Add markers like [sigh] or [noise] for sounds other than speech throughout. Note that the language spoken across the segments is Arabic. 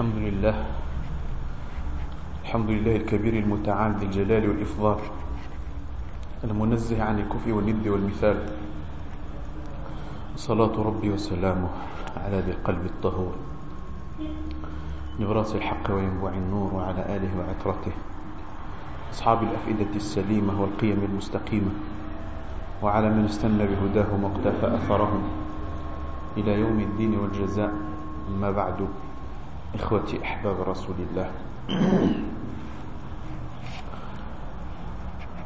الحمد لله. الحمد لله الكبير المتعال ذي الجلال والإفضال المنزه عن الكفر والند والمثال. صلاة ربي وسلامه على ذي القلب الطهور. نبراس الحق وينبوع النور وعلى آله وعطرته أصحاب الأفئدة السليمة والقيم المستقيمة. وعلى من استنى بهداهم واقتفى أثرهم. إلى يوم الدين والجزاء. أما بعد. إخوتي أحباب رسول الله.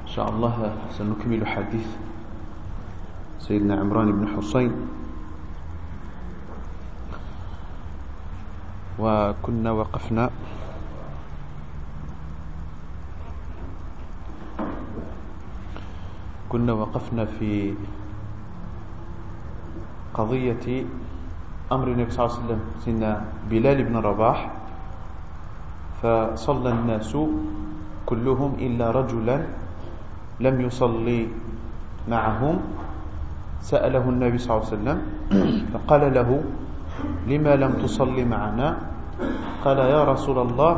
إن شاء الله سنكمل حديث سيدنا عمران بن حسين. وكنا وقفنا. كنا وقفنا في قضية أمر النبي صلى الله عليه وسلم سيدنا بلال بن رباح فصلى الناس كلهم إلا رجلا لم يصلي معهم. سأله النبي صلى الله عليه وسلم فقال له لما لم تصلي معنا؟ قال يا رسول الله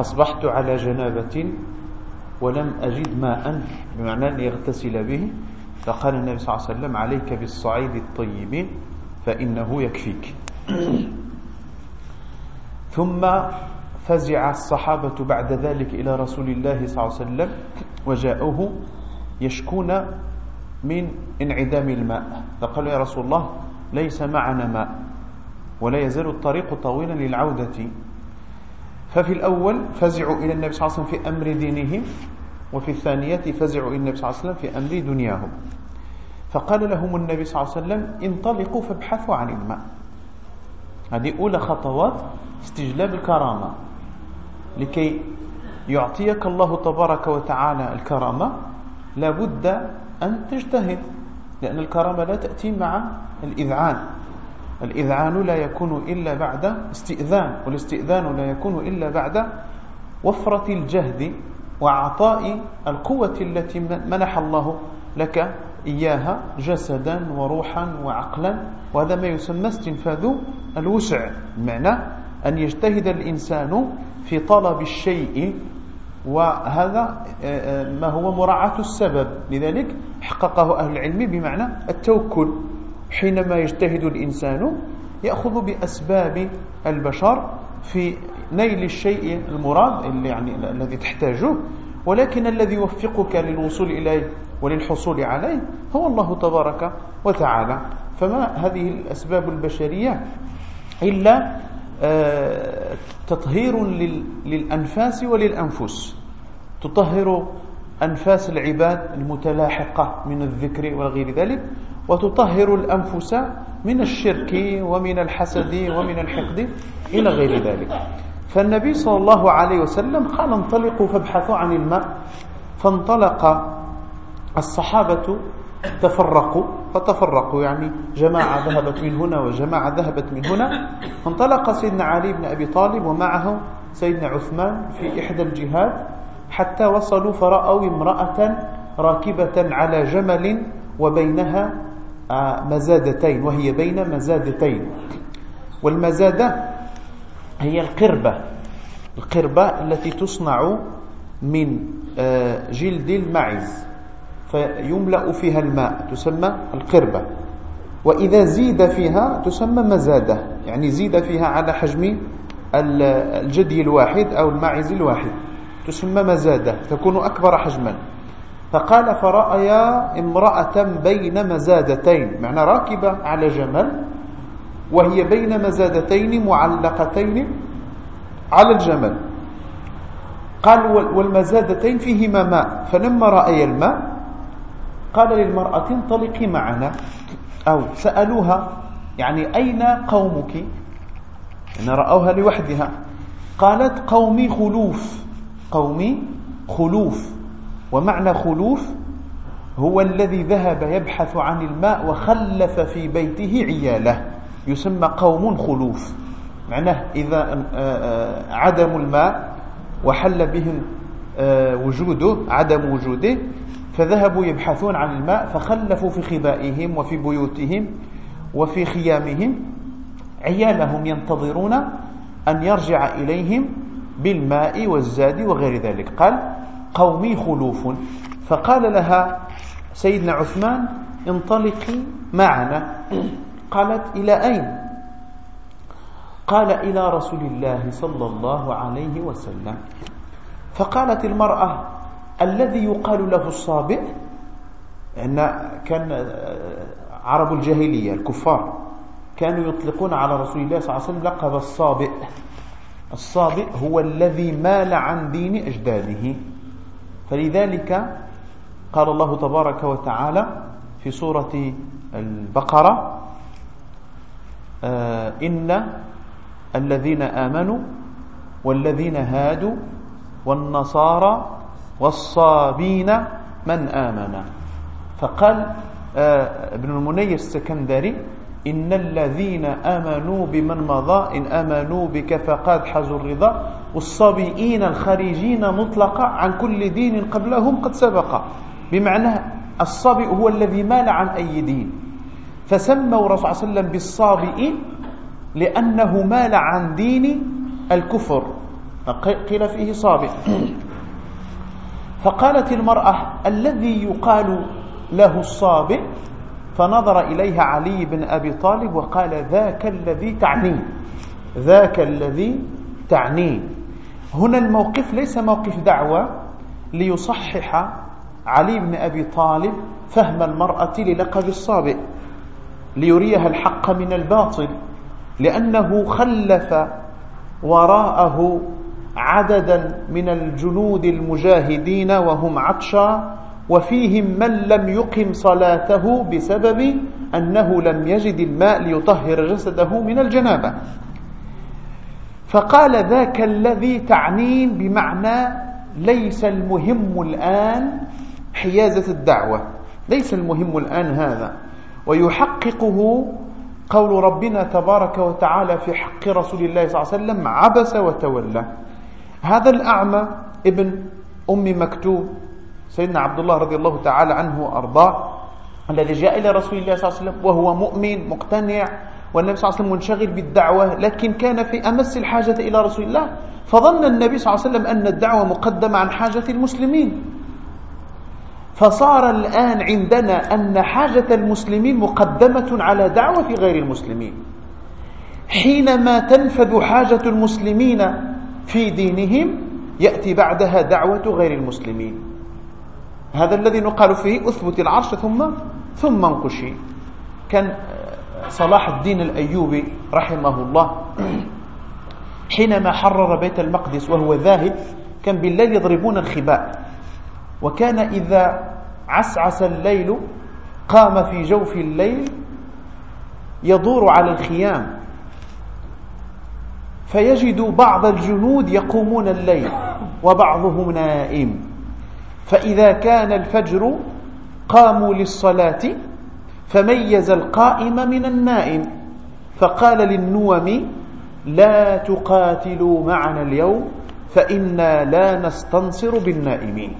أصبحت على جنابة ولم أجد ماء بمعنى أن يغتسل به. فقال النبي صلى الله عليه وسلم عليك بالصعيد الطيب فإنه يكفيك. ثم فزع الصحابة بعد ذلك إلى رسول الله صلى الله عليه وسلم وجاءوه يشكون من انعدام الماء. فقالوا يا رسول الله ليس معنا ماء ولا يزال الطريق طويلا للعودة. ففي الأول فزعوا إلى النبي صلى الله عليه وسلم في أمر دينهم وفي الثانية فزعوا إلى النبي صلى الله عليه وسلم في أمر دنياهم. فقال لهم النبي صلى الله عليه وسلم انطلقوا فابحثوا عن الماء. هذه أولى خطوات استجلاب الكرامة. لكي يعطيك الله تبارك وتعالى الكرامة لابد أن تجتهد لأن الكرامة لا تأتي مع الإذعان. الإذعان لا يكون إلا بعد استئذان والاستئذان لا يكون إلا بعد وفرة الجهد وعطاء القوة التي منح الله لك إياها جسدا وروحا وعقلا وهذا ما يسمى استنفاذ الوسع. بمعنى أن يجتهد الإنسان في طلب الشيء وهذا آه، آه، ما هو مراعاة السبب. لذلك حققه أهل العلم بمعنى التوكل. حينما يجتهد الإنسان يأخذ بأسباب البشر في نيل الشيء المراد اللي يعني الذي تحتاجه ولكن الذي يوفقك للوصول إليه وللحصول عليه هو الله تبارك وتعالى. فما هذه الأسباب البشرية إلا آه، تطهير للأنفاس وللأنفس. تطهر أنفاس العباد المتلاحقة من الذكر وغير ذلك وتطهر الأنفس من الشرك ومن الحسد ومن الحقد إلى غير ذلك. فالنبي صلى الله عليه وسلم قال انطلقوا فابحثوا عن الماء. فانطلق الصحابة تفرقوا فتفرقوا يعني جماعة ذهبت من هنا وجماعة ذهبت من هنا. فانطلق سيدنا علي بن أبي طالب ومعه سيدنا عثمان في إحدى الجهات حتى وصلوا فرأوا امرأة راكبة على جمل وبينها آه، مزادتين وهي بين مزادتين. والمزادة هي القربة القربة التي تصنع من آه، جلد المعز. فيملأ فيها الماء تسمى القربة. وإذا زيد فيها تسمى مزادة يعني زيد فيها على حجم الجدي الواحد أو الماعز الواحد تسمى مزادة تكون أكبر حجما. فقال فرأيا امرأة بين مزادتين معنى راكبة على جمل وهي بين مزادتين معلقتين على الجمل. قال والمزادتين فيهما ماء. فلما رأي الماء قال للمرأة انطلقي معنا. أو سألوها يعني أين قومك؟ إن رأوها لوحدها. قالت قومي خلوف. قومي خلوف. ومعنى خلوف هو الذي ذهب يبحث عن الماء وخلف في بيته عياله. يسمى قوم خلوف. معناه إذا آه، آه، عدم الماء وحل بهم آه، وجوده عدم وجوده. فذهبوا يبحثون عن الماء فخلفوا في خبائهم وفي بيوتهم وفي خيامهم. عيالهم ينتظرون أن يرجع إليهم بالماء والزاد وغير ذلك. قال قومي خلوف. فقال لها سيدنا عثمان انطلقي معنا. قالت إلى أين؟ قال إلى رسول الله صلى الله عليه وسلم. فقالت المرأة الذي يقال له الصابئ أن كان عرب الجاهلية الكفار كانوا يطلقون على رسول الله صلى الله عليه وسلم لقب الصابئ. الصابئ هو الذي مال عن دين أجداده. فلذلك قال الله تبارك وتعالى في سورة البقرة آه، إن الذين آمنوا والذين هادوا والنصارى والصابين من آمن. فقال آه، ابن المني السكندري إن الذين آمنوا بمن مضى إن آمنوا بك فقد حزوا الرضا والصابئين الخارجين مطلقة عن كل دين قبلهم قد سبق. بمعنى الصابئ هو الذي مال عن أي دين. فسموا رسول صلى الله عليه وسلم بالصابئين لأنه مال عن دين الكفر. قيل فيه صابئ. فقالت المرأة الذي يقال له الصابئ فنظر إليها علي بن أبي طالب وقال ذاك الذي تعنيه ذاك الذي تعنيه هنا الموقف ليس موقف دعوة ليصحح علي بن أبي طالب فهم المرأة للقب الصابئ ليريها الحق من الباطل لأنه خلف وراءه عددا من الجنود المجاهدين وهم عطشا وفيهم من لم يقم صلاته بسبب أنه لم يجد الماء ليطهر جسده من الجنابة. فقال ذاك الذي تعنين بمعنى ليس المهم الآن حيازة الدعوة. ليس المهم الآن هذا. ويحققه قول ربنا تبارك وتعالى في حق رسول الله صلى الله عليه وسلم عبس وتولى. هذا الأعمى ابن أم مكتوب سيدنا عبد الله رضي الله تعالى عنه وأرضاه الذي جاء إلى رسول الله صلى الله عليه وسلم وهو مؤمن مقتنع والنبي صلى الله عليه وسلم منشغل بالدعوة لكن كان في أمس الحاجة إلى رسول الله فظن النبي صلى الله عليه وسلم أن الدعوة مقدمة عن حاجة المسلمين. فصار الآن عندنا أن حاجة المسلمين مقدمة على دعوة غير المسلمين. حينما تنفذ حاجة المسلمين في دينهم يأتي بعدها دعوة غير المسلمين. هذا الذي نقال فيه أثبت العرش ثم ثم انقشي. كان صلاح الدين الأيوبي رحمه الله حينما حرر بيت المقدس وهو ذاهب كان بالليل يضربون الخباء. وكان إذا عسعس الليل قام في جوف الليل يدور على الخيام. فيجد بعض الجنود يقومون الليل وبعضهم نائم. فإذا كان الفجر قاموا للصلاة فميز القائم من النائم. فقال للنوم لا تقاتلوا معنا اليوم فإنا لا نستنصر بالنائمين.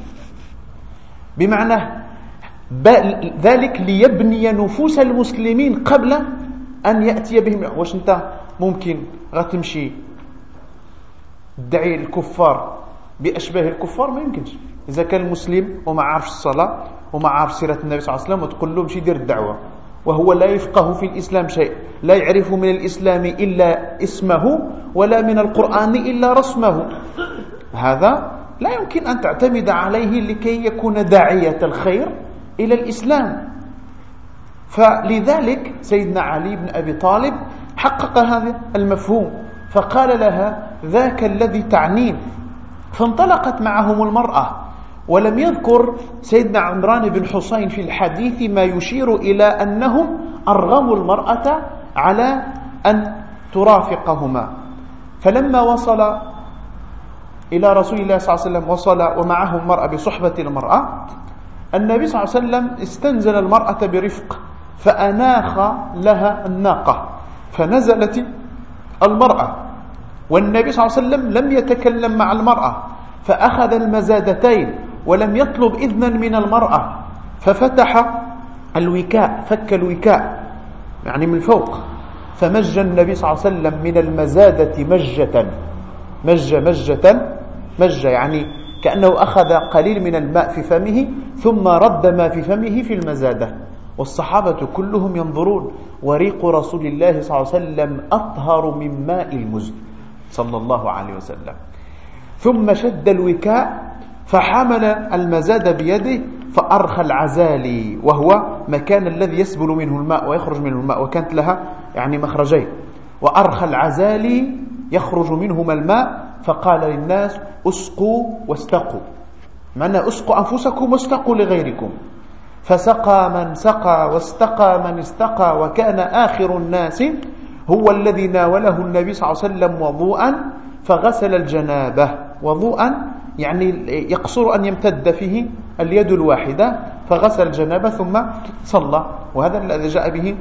بمعنى ذلك ليبني نفوس المسلمين قبل أن يأتي بهم. واش أنت ممكن غتمشي تدعي الكفار بأشباه الكفار ما يمكنش. إذا كان المسلم وما عارفش الصلاة وما عارف سيرة النبي صلى الله عليه وسلم وتقول له مشي دير الدعوة. وهو لا يفقه في الإسلام شيء. لا يعرف من الإسلام إلا اسمه ولا من القرآن إلا رسمه. هذا لا يمكن أن تعتمد عليه لكي يكون داعية الخير إلى الإسلام. فلذلك سيدنا علي بن أبي طالب حقق هذا المفهوم فقال لها ذاك الذي تعنين. فانطلقت معهم المرأة ولم يذكر سيدنا عمران بن حسين في الحديث ما يشير إلى أنهم أرغموا المرأة على أن ترافقهما. فلما وصل إلى رسول الله صلى الله عليه وسلم وصل ومعه المرأة بصحبة المرأة النبي صلى الله عليه وسلم استنزل المرأة برفق فأناخ لها الناقة. فنزلت المرأة. والنبي صلى الله عليه وسلم لم يتكلم مع المرأة فأخذ المزادتين ولم يطلب إذنا من المرأة ففتح الوكاء فك الوكاء يعني من فوق فمج النبي صلى الله عليه وسلم من المزادة مجة. مج مجة مج يعني كأنه أخذ قليل من الماء في فمه ثم رد ما في فمه في المزادة. والصحابة كلهم ينظرون وريق رسول الله صلى الله عليه وسلم أطهر من ماء المزن صلى الله عليه وسلم. ثم شد الوكاء فحمل المزاد بيده فأرخى العزالي وهو مكان الذي يسبل منه الماء ويخرج منه الماء وكانت لها يعني مخرجين. وأرخى العزالي يخرج منهما الماء فقال للناس أسقوا واستقوا. معنى أسقوا أنفسكم واستقوا لغيركم. فسقى من سقى واستقى من استقى وكان آخر الناس هو الذي ناوله النبي صلى الله عليه وسلم وضوءا فغسل الجنابة. وضوءا يعني يقصر أن يمتد فيه اليد الواحدة فغسل الجنابة ثم صلى. وهذا الذي جاء به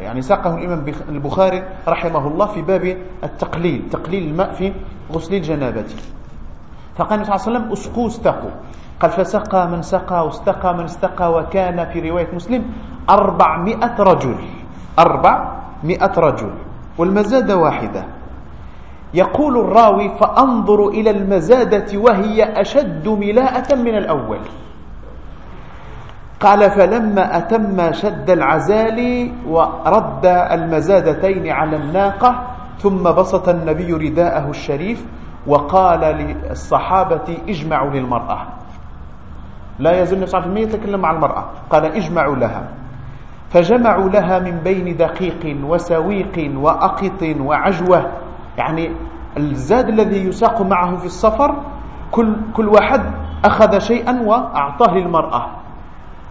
يعني ساقه الإمام البخاري رحمه الله في باب التقليل تقليل الماء في غسل الجنابة. فقال النبي صلى الله عليه وسلم اسقوا استقوا. قال فسقى من سقى واستقى من استقى وكان في رواية مسلم أربعمائة رجل. أربعمائة رجل. والمزادة واحدة. يقول الراوي فأنظر إلى المزادة وهي أشد ملاءة من الأول. قال فلما أتم شد العزال ورد المزادتين على الناقة ثم بسط النبي رداءه الشريف وقال للصحابة اجمعوا للمرأة. لا يزال النبي صلى الله عليه وسلم يتكلم مع المرأة. قال اجمعوا لها. فجمعوا لها من بين دقيق وسويق وأقط وعجوة. يعني الزاد الذي يساق معه في السفر كل, كل واحد أخذ شيئا وأعطاه للمرأة.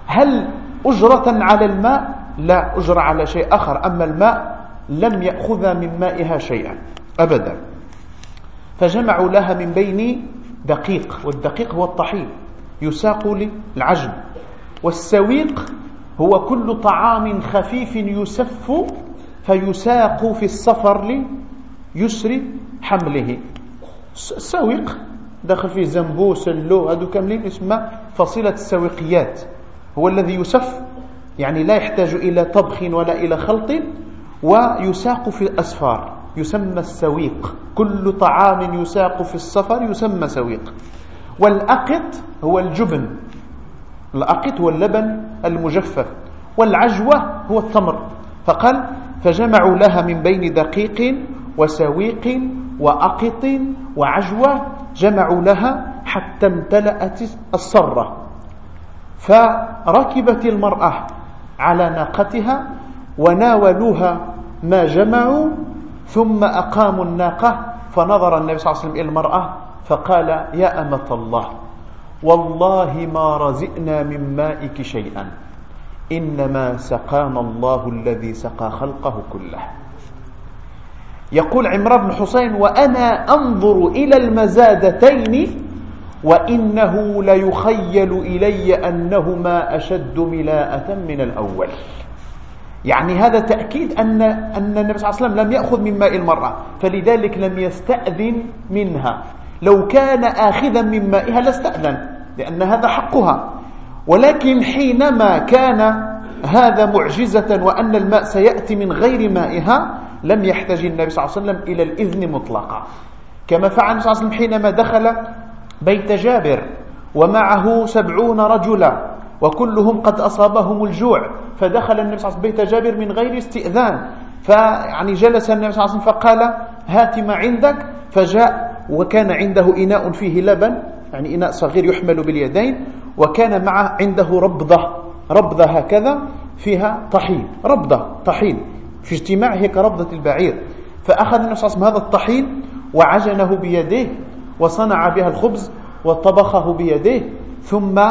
هل أجرة على الماء؟ لا أجرة على شيء آخر. أما الماء لم يأخذ من مائها شيئا أبدا. فجمعوا لها من بين دقيق والدقيق هو الطحين. يساق للعجن والسويق هو كل طعام خفيف يسف فيساق في السفر ليسر حمله. السويق داخل فيه زنبو سلو هذو كاملين اسمه فصيلة السويقيات. هو الذي يسف يعني لا يحتاج إلى طبخ ولا إلى خلط ويساق في الأسفار. يسمى السويق. كل طعام يساق في السفر يسمى سويق. والأقط هو الجبن. الأقط هو اللبن المجفف والعجوة هو التمر. فقال فجمعوا لها من بين دقيق وسويق وأقط وعجوة جمعوا لها حتى امتلأت الصرة. فركبت المرأة على ناقتها وناولوها ما جمعوا ثم أقاموا الناقة. فنظر النبي صلى الله عليه وسلم إلى المرأة فقال يا أمة الله والله ما رزئنا من مائك شيئا إنما سقانا الله الذي سقى خلقه كله. يقول عمران بن حسين وأنا أنظر إلى المزادتين وإنه ليخيل إلي أنهما أشد ملاءة من الأول. يعني هذا تأكيد أن, أن النبي صلى الله عليه وسلم لم يأخذ من ماء المرأة فلذلك لم يستأذن منها. لو كان آخذا من مائها لاستأذن لأن هذا حقها. ولكن حينما كان هذا معجزة وأن الماء سيأتي من غير مائها لم يحتاج النبي صلى الله عليه وسلم إلى الإذن مطلقا. كما فعل النبي صلى الله عليه وسلم حينما دخل بيت جابر ومعه سبعون رجلا وكلهم قد أصابهم الجوع فدخل النبي صلى الله عليه وسلم بيت جابر من غير استئذان. فيعني جلس النبي صلى الله عليه وسلم فقال هات ما عندك. فجاء وكان عنده إناء فيه لبن يعني إناء صغير يحمل باليدين وكان معه عنده ربضة ربضة هكذا فيها طحين ربضة طحين. في اجتماع هيك ربضة البعير. فأخذ النبي صلى الله عليه وسلم هذا الطحين وعجنه بيديه وصنع بها الخبز وطبخه بيديه ثم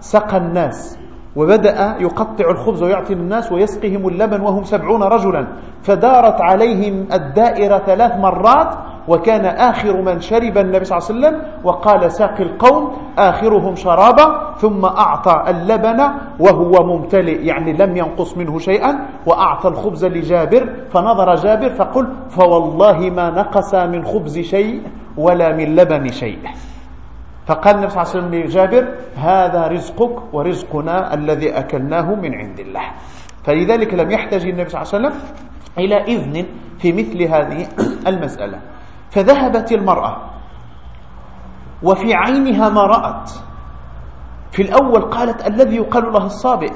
سقى الناس وبدأ يقطع الخبز ويعطي الناس ويسقيهم اللبن وهم سبعون رجلا. فدارت عليهم الدائرة ثلاث مرات وكان آخر من شرب النبي صلى الله عليه وسلم وقال ساقي القوم آخرهم شرابا ثم أعطى اللبن وهو ممتلئ يعني لم ينقص منه شيئا وأعطى الخبز لجابر فنظر جابر فقل فوالله ما نقص من خبز شيء ولا من لبن شيء. فقال النبي صلى الله عليه وسلم لجابر هذا رزقك ورزقنا الذي أكلناه من عند الله. فلذلك لم يحتاج النبي صلى الله عليه وسلم إلى إذن في مثل هذه المسألة. فذهبت المرأة وفي عينها ما رأت. في الأول قالت الذي يقال له الصابئ.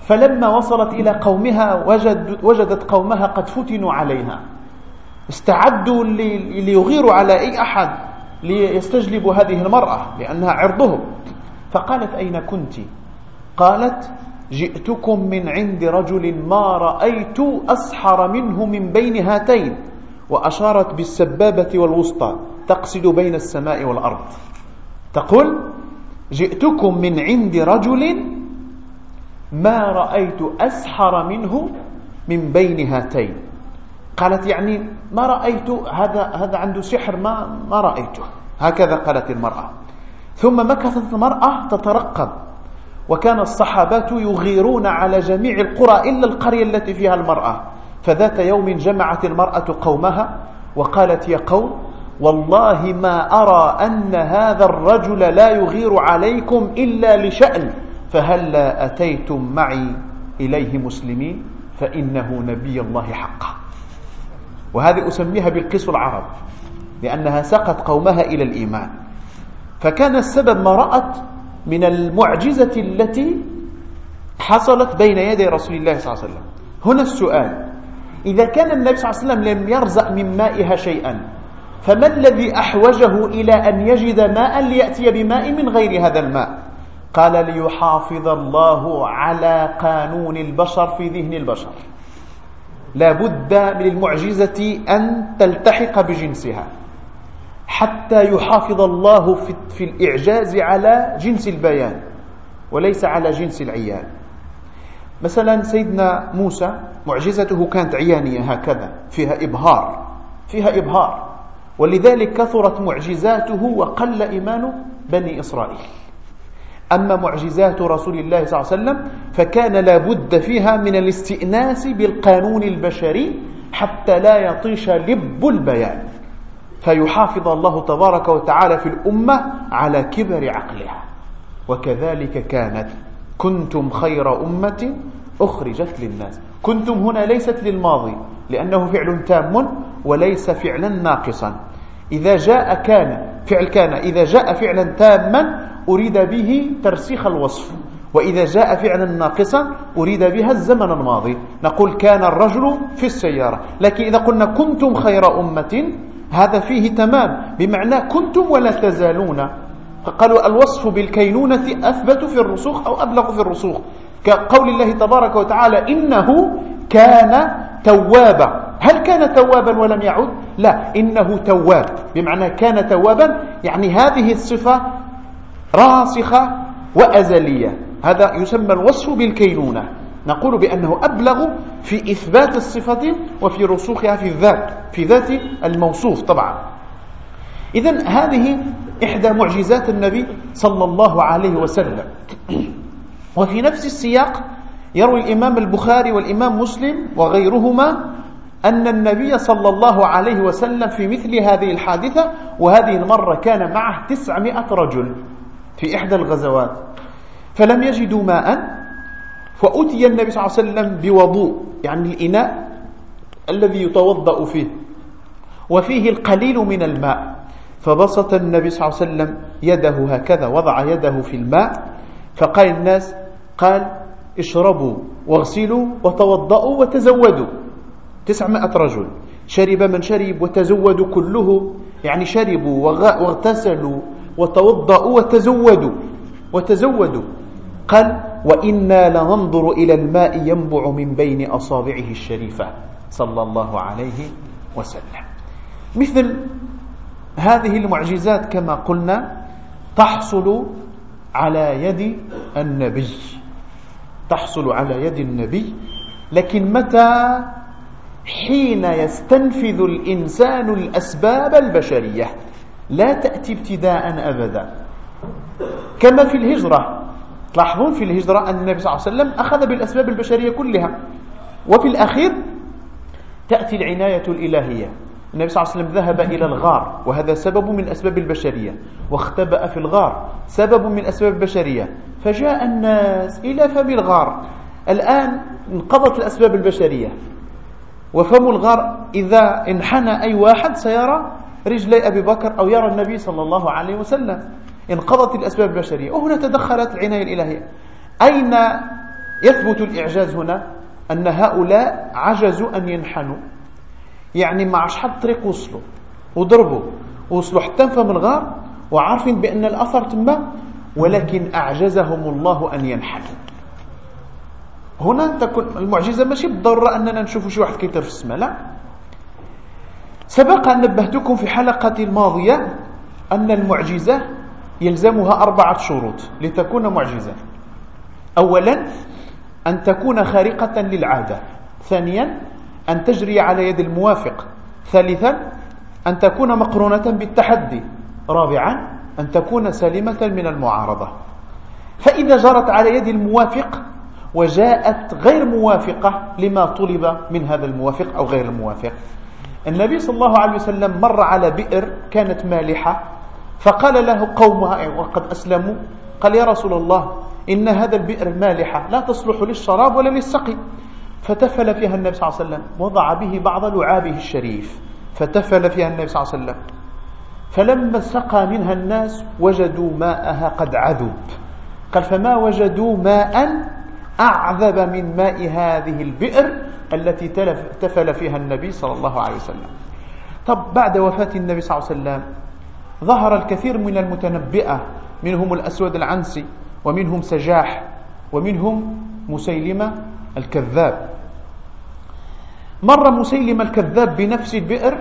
فلما وصلت إلى قومها وجد وجدت قومها قد فتنوا عليها. استعدوا ليغيروا على أي أحد ليستجلبوا هذه المرأة لأنها عرضهم. فقالت أين كنت؟ قالت جئتكم من عند رجل ما رأيت أسحر منه من بين هاتين. وأشارت بالسبابة والوسطى تقصد بين السماء والأرض. تقول جئتكم من عند رجل ما رأيت أسحر منه من بين هاتين. قالت يعني ما رأيت هذا هذا عنده سحر ما ما رأيته. هكذا قالت المرأة. ثم مكثت المرأة تترقب وكان الصحابات يغيرون على جميع القرى إلا القرية التي فيها المرأة. فذات يوم جمعت المرأة قومها وقالت يا قوم والله ما أرى أن هذا الرجل لا يغير عليكم إلا لشأن فهلا أتيتم معي إليه مسلمين فإنه نبي الله حقا. وهذه أسميها بالقس العرب لأنها سقت قومها إلى الإيمان. فكان السبب ما رأت من المعجزة التي حصلت بين يدي رسول الله صلى الله عليه وسلم. هنا السؤال إذا كان النبي صلى الله عليه وسلم لم يرزق من مائها شيئا فما الذي أحوجه إلى أن يجد ماء ليأتي بماء من غير هذا الماء؟ قال ليحافظ الله على قانون البشر في ذهن البشر. لا بد من المعجزة أن تلتحق بجنسها حتى يحافظ الله في الإعجاز على جنس البيان وليس على جنس العيان. مثلا سيدنا موسى معجزته كانت عيانية هكذا فيها إبهار فيها إبهار. ولذلك كثرت معجزاته وقل إيمان بني إسرائيل. أما معجزات رسول الله صلى الله عليه وسلم فكان لابد فيها من الاستئناس بالقانون البشري حتى لا يطيش لب البيان. فيحافظ الله تبارك وتعالى في الأمة على كبر عقلها. وكذلك كانت كنتم خير أمة أخرجت للناس. كنتم هنا ليست للماضي لأنه فعل تام وليس فعلا ناقصا. إذا جاء كان فعل كان إذا جاء فعلا تاما أريد به ترسيخ الوصف وإذا جاء فعلا ناقصا أريد بها الزمن الماضي. نقول كان الرجل في السيارة لكن إذا قلنا كنتم خير أمة هذا فيه تمام بمعنى كنتم ولا تزالون. قالوا الوصف بالكينونة أثبت في الرسوخ أو أبلغ في الرسوخ. كقول الله تبارك وتعالى إنه كان توابا. هل كان توابا ولم يعود لا إنه تواب. بمعنى كان توابا يعني هذه الصفة راسخة وأزلية. هذا يسمى الوصف بالكينونة. نقول بأنه أبلغ في إثبات الصفة وفي رسوخها في الذات في ذات الموصوف طبعا. إذا هذه إحدى معجزات النبي صلى الله عليه وسلم. وفي نفس السياق يروي الإمام البخاري والإمام مسلم وغيرهما أن النبي صلى الله عليه وسلم في مثل هذه الحادثة وهذه المرة كان معه تسعمائة رجل في إحدى الغزوات. فلم يجدوا ماء فأتي النبي صلى الله عليه وسلم بوضوء يعني الإناء الذي يتوضأ فيه وفيه القليل من الماء. فبسط النبي صلى الله عليه وسلم يده هكذا وضع يده في الماء فقال الناس قال اشربوا واغسلوا وتوضأوا وتزودوا. تسعمائة رجل. شرب من شرب وتزودوا كله. يعني شربوا واغتسلوا وتوضأوا وتزودوا وتزودوا. قال وإنا لننظر إلى الماء ينبع من بين أصابعه الشريفة. صلى الله عليه وسلم. مثل هذه المعجزات كما قلنا تحصل على يد النبي. تحصل على يد النبي. لكن متى؟ حين يستنفذ الإنسان الأسباب البشرية. لا تأتي ابتداء أبدا. كما في الهجرة. تلاحظون في الهجرة أن النبي صلى الله عليه وسلم أخذ بالأسباب البشرية كلها. وفي الأخير تأتي العناية الإلهية. النبي صلى الله عليه وسلم ذهب إلى الغار وهذا سبب من أسباب البشرية واختبأ في الغار سبب من أسباب البشرية. فجاء الناس إلى فم الغار. الآن انقضت الأسباب البشرية. وفم الغار إذا انحنى أي واحد سيرى رجلي أبي بكر أو يرى النبي صلى الله عليه وسلم. انقضت الأسباب البشرية. وهنا تدخلت العناية الإلهية. أين يثبت الإعجاز هنا؟ أن هؤلاء عجزوا أن ينحنوا. يعني مع شحال طريق وصلوا وضربوا وصلوا حتى فم الغار وعارفين بأن الأثر تما ولكن أعجزهم الله أن ينحنوا هنا تكون المعجزة ماشي بالضرورة أننا نشوف شي واحد كيطير في السماء لا. سبق أن نبهتكم في حلقة الماضية أن المعجزة يلزمها أربعة شروط لتكون معجزة. أولا أن تكون خارقة للعادة. ثانيا أن تجري على يد الموافق. ثالثا أن تكون مقرونة بالتحدي. رابعا أن تكون سالمة من المعارضة. فإذا جرت على يد الموافق وجاءت غير موافقة لما طلب من هذا الموافق أو غير الموافق. النبي صلى الله عليه وسلم مر على بئر كانت مالحة فقال له قومها وقد أسلموا قال يا رسول الله إن هذا البئر مالحة لا تصلح للشراب ولا للسقي. فتفل فيها النبي صلى الله عليه وسلم وضع به بعض لعابه الشريف فتفل فيها النبي صلى الله عليه وسلم. فلما سقى منها الناس وجدوا ماءها قد عذب. قال فما وجدوا ماء أعذب من ماء هذه البئر التي تفل فيها النبي صلى الله عليه وسلم. طب بعد وفاة النبي صلى الله عليه وسلم ظهر الكثير من المتنبئة منهم الأسود العنسي ومنهم سجاح ومنهم مسيلمة الكذاب. مر مسيلمة الكذاب بنفس البئر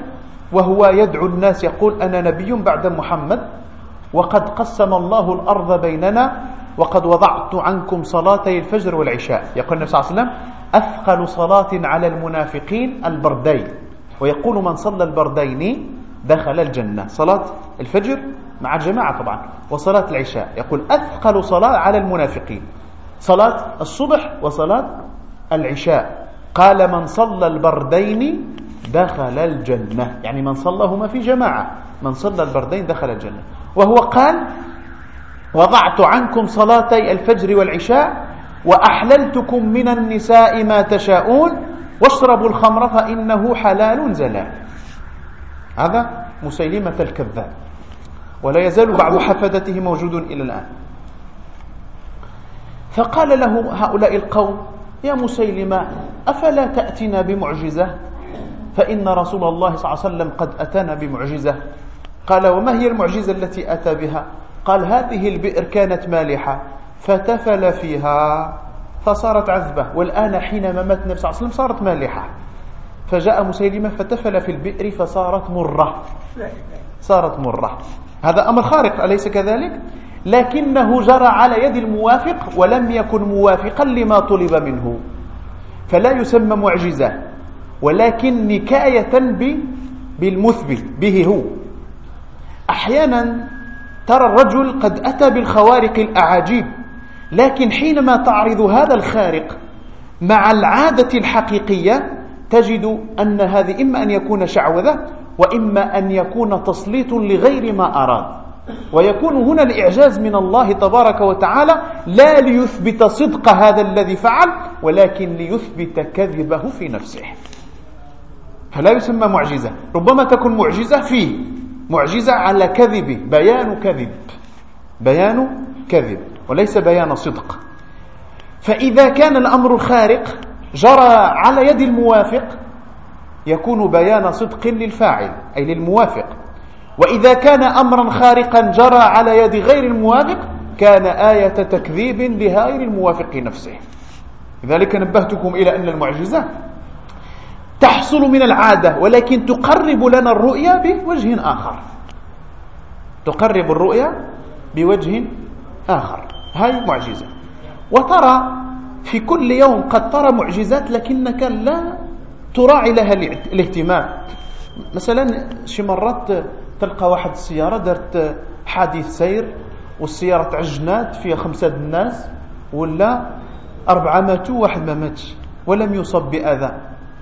وهو يدعو الناس يقول أنا نبي بعد محمد وقد قسم الله الأرض بيننا وقد وضعت عنكم صلاتي الفجر والعشاء. يقول النبي صلى الله عليه وسلم أثقل صلاة على المنافقين البردين. ويقول من صلى البردين دخل الجنة. صلاة الفجر مع الجماعة طبعا وصلاة العشاء. يقول أثقل صلاة على المنافقين. صلاة الصبح وصلاة العشاء. قال من صلى البردين دخل الجنة. يعني من صلىهما في جماعة. من صلى البردين دخل الجنة. وهو قال وضعت عنكم صلاتي الفجر والعشاء وأحللتكم من النساء ما تشاءون واشربوا الخمر فإنه حلال زلال هذا مسيلمة الكذاب. ولا يزال بعض حفدته موجود إلى الآن. فقال له هؤلاء القوم يا مسيلمة أفلا تأتنا بمعجزة؟ فإن رسول الله صلى الله عليه وسلم قد أتانا بمعجزة. قال وما هي المعجزة التي أتى بها؟ قال هذه البئر كانت مالحة فتفل فيها فصارت عذبة والآن حينما مات النبي صلى الله عليه وسلم صارت مالحة. فجاء مسيلمة فتفل في البئر فصارت مرة. صارت مرة. هذا أمر خارق أليس كذلك؟ لكنه جرى على يد الموافق ولم يكن موافقا لما طلب منه. فلا يسمى معجزة ولكن نكاية بالمثبت به هو. أحيانا ترى الرجل قد أتى بالخوارق الأعاجيب لكن حينما تعرض هذا الخارق مع العادة الحقيقية تجد أن هذه إما أن يكون شعوذة وإما أن يكون تسليط لغير ما أراد. ويكون هنا الإعجاز من الله تبارك وتعالى لا ليثبت صدق هذا الذي فعل ولكن ليثبت كذبه في نفسه. فلا يسمى معجزة ربما تكون معجزة فيه معجزة على كذب بيان كذب بيان كذب وليس بيان صدق. فإذا كان الأمر الخارق جرى على يد الموافق يكون بيان صدق للفاعل أي للموافق. وإذا كان أمرا خارقا جرى على يد غير الموافق كان آية تكذيب لغير الموافق نفسه. لذلك نبهتكم إلى أن المعجزة تحصل من العادة ولكن تقرب لنا الرؤيا بوجه آخر. تقرب الرؤيا بوجه آخر. هاي معجزة. وترى في كل يوم قد ترى معجزات لكنك لا تراعي لها الاهتمام. مثلا شي مرات تلقى واحد السيارة دارت حادث سير والسيارة تعجنات فيها خمسة الناس ولا أربعة ماتوا واحد ما ماتش ولم يصب بأذى.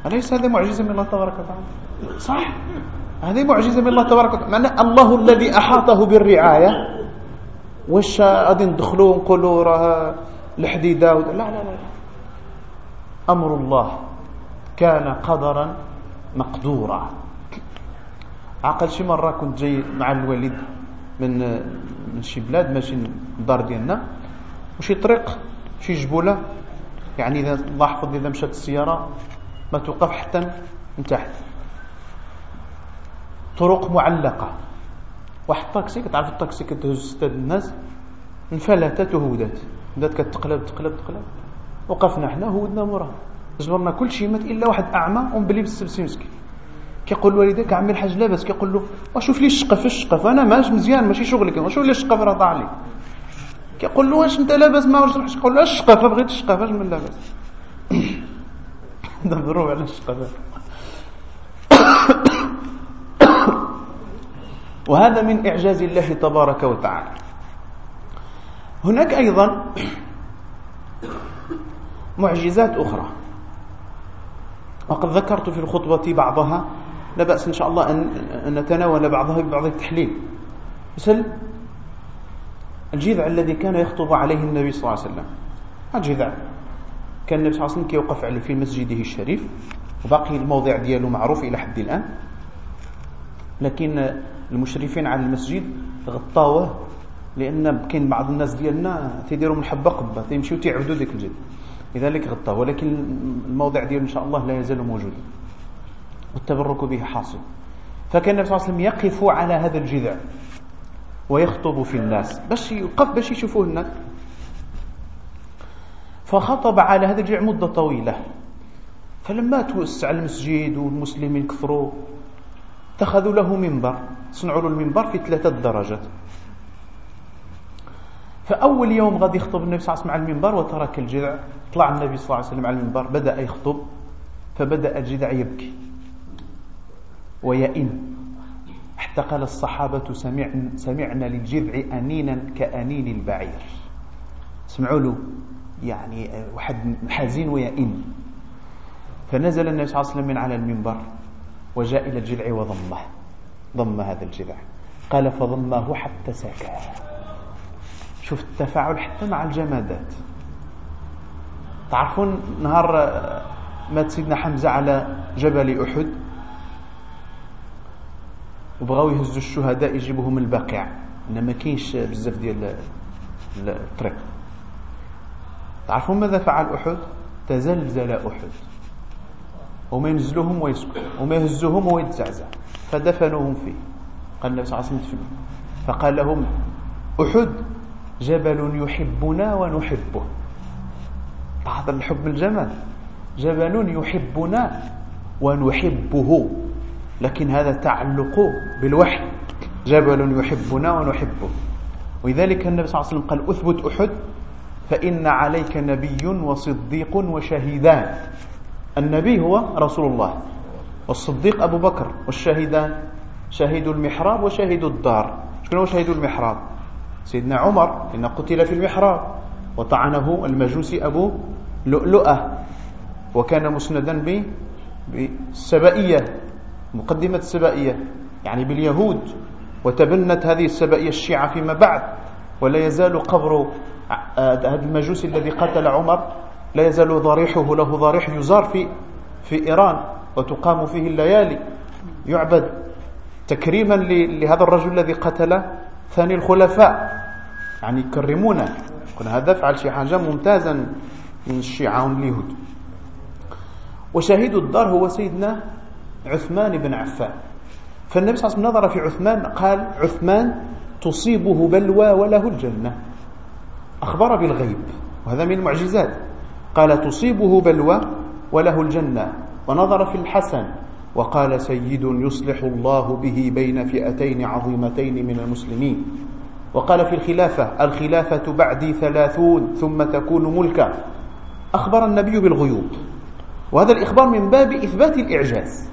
أليس هذه معجزة من الله تبارك وتعالى؟ صح. هذه معجزة من الله تبارك وتعالى. معنى الله الذي أحاطه بالرعاية. واش غادي ندخلوا ونقولوا راه الحديدة لا لا لا. أمر الله كان قدرا مقدورا. عقل شي مرة كنت جاي مع الوالد من من شي بلاد ماشي الدار ديالنا وشي طريق شي جبولة. يعني إذا الله يحفظ إذا مشات السيارة ما توقف حتى من تحت طرق معلقة. واحد الطاكسي كتعرف الطاكسي كتهز ستاد الناس انفلتت وهودات بدات كتقلب تقلب تقلب. وقفنا حنا هودنا موراه جبرنا كل شيء مات إلا واحد أعمى ومبلي بالسبسي مسكين كيقول لوالديك عمي الحاج لاباس كيقول له وشوف لي الشقف الشقف أنا ماش مزيان ماشي شغلك وشوف لي الشقف راه ضاع لي. كيقول له واش أنت لاباس؟ ما واش كيقول له الشقف بغيت الشقف أش من لاباس؟ [coughs] دبروا على الشقف. [coughs] وهذا من إعجاز الله تبارك وتعالى. هناك أيضا [coughs] معجزات أخرى. وقد ذكرت في الخطبة بعضها لا بأس إن شاء الله أن نتناول بعضها ببعض التحليل. مثل الجذع الذي كان يخطب عليه النبي صلى الله عليه وسلم. الجذع. كان النبي صلى الله عليه وسلم كيوقف عليه في مسجده الشريف وباقي الموضع دياله معروف إلى حد الآن. لكن المشرفين على المسجد غطاوه لأن كاين بعض الناس ديالنا تيديروا من حبة قبة تيمشيو تيعبدوا ذاك الجد لذلك غطاه ولكن الموضع ديالو إن شاء الله لا يزال موجودا. والتبرك به حاصل. فكأن النبي صلى الله عليه وسلم يقف على هذا الجذع ويخطب في الناس. باش يوقف باش يشوفوه الناس فخطب على هذا الجذع مدة طويلة. فلما توسع المسجد والمسلمين كثروا اتخذوا له منبر. صنعوا له المنبر في ثلاثة درجات. فأول يوم غادي يخطب النبي صلى الله عليه وسلم على المنبر وترك الجذع. طلع النبي صلى الله عليه وسلم على المنبر بدأ يخطب. فبدأ الجذع يبكي. ويئن. حتى قال الصحابة سمعنا, سمعنا للجذع أنينا كأنين البعير. سمعوا له يعني واحد حزين ويئن. فنزل النبي صلى الله عليه وسلم من على المنبر وجاء إلى الجذع وضمه. ضم هذا الجذع. قال فضمه حتى سكى شوف التفاعل حتى مع الجمادات. تعرفون نهار مات سيدنا حمزة على جبل أحد؟ وبغاو يهزوا الشهداء يجيبوهم البقيع. ان ما كاينش بزاف ديال الطريق. تعرفون ماذا فعل أحد؟ تزلزل أحد. وما ينزلوهم ويسكت وما يهزوهم ويتزعزع. فدفنوهم فيه. قال النبي صلى الله عليه وسلم فقال لهم أحد جبل يحبنا ونحبه. هذا الحب الجمال. جبل يحبنا ونحبه. لكن هذا تعلق بالوحي. جبل يحبنا ونحبه. ولذلك النبي صلى الله عليه وسلم قال أثبت أحد فإن عليك نبي وصديق وشهيدان. النبي هو رسول الله والصديق أبو بكر والشاهدان شهيد المحراب وشهيد الدار. شكون هو شهيد المحراب؟ سيدنا عمر إن قتل في المحراب. وطعنه المجوسي أبو لؤلؤة. وكان مسندا بالسبائية مقدمة السبائية يعني باليهود وتبنت هذه السبائية الشيعة فيما بعد ولا يزال قبر هذا المجوسي الذي قتل عمر لا يزال ضريحه له ضريح يزار في في إيران وتقام فيه الليالي. يعبد تكريما لهذا الرجل الذي قتل ثاني الخلفاء. يعني يكرمونه. يقول هذا فعل شي حاجة ممتازا من الشيعة واليهود. وشهيد الدار هو سيدنا عثمان بن عفان. فالنبي صلى الله عليه وسلم نظر في عثمان قال عثمان تصيبه بلوى وله الجنة. أخبر بالغيب وهذا من المعجزات. قال تصيبه بلوى وله الجنة. ونظر في الحسن وقال سيد يصلح الله به بين فئتين عظيمتين من المسلمين. وقال في الخلافة الخلافة بعدي ثلاثون ثم تكون ملكا. أخبر النبي بالغيوب. وهذا الإخبار من باب إثبات الإعجاز.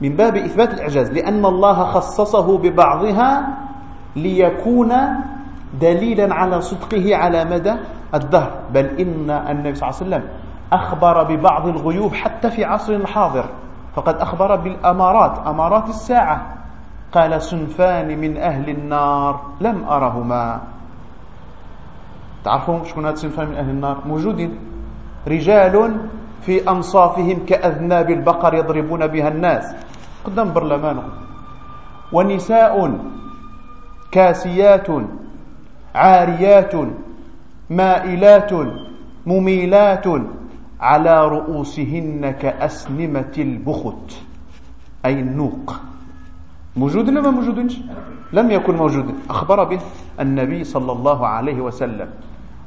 من باب إثبات الإعجاز لأن الله خصصه ببعضها ليكون دليلا على صدقه على مدى الدهر. بل إن النبي صلى الله عليه وسلم أخبر ببعض الغيوب حتى في عصر الحاضر فقد أخبر بالأمارات أمارات الساعة. قال صنفان من أهل النار لم أرهما. تعرفون شكون هاد صنفان من أهل النار؟ موجودين. رجال في أنصافهم كأذناب البقر يضربون بها الناس. قدام برلمان ونساء كاسيات عاريات مائلات مميلات على رؤوسهن كأسنمة البخت. أي النوق. موجود ولا ما لم يكن موجودا أخبر به النبي صلى الله عليه وسلم.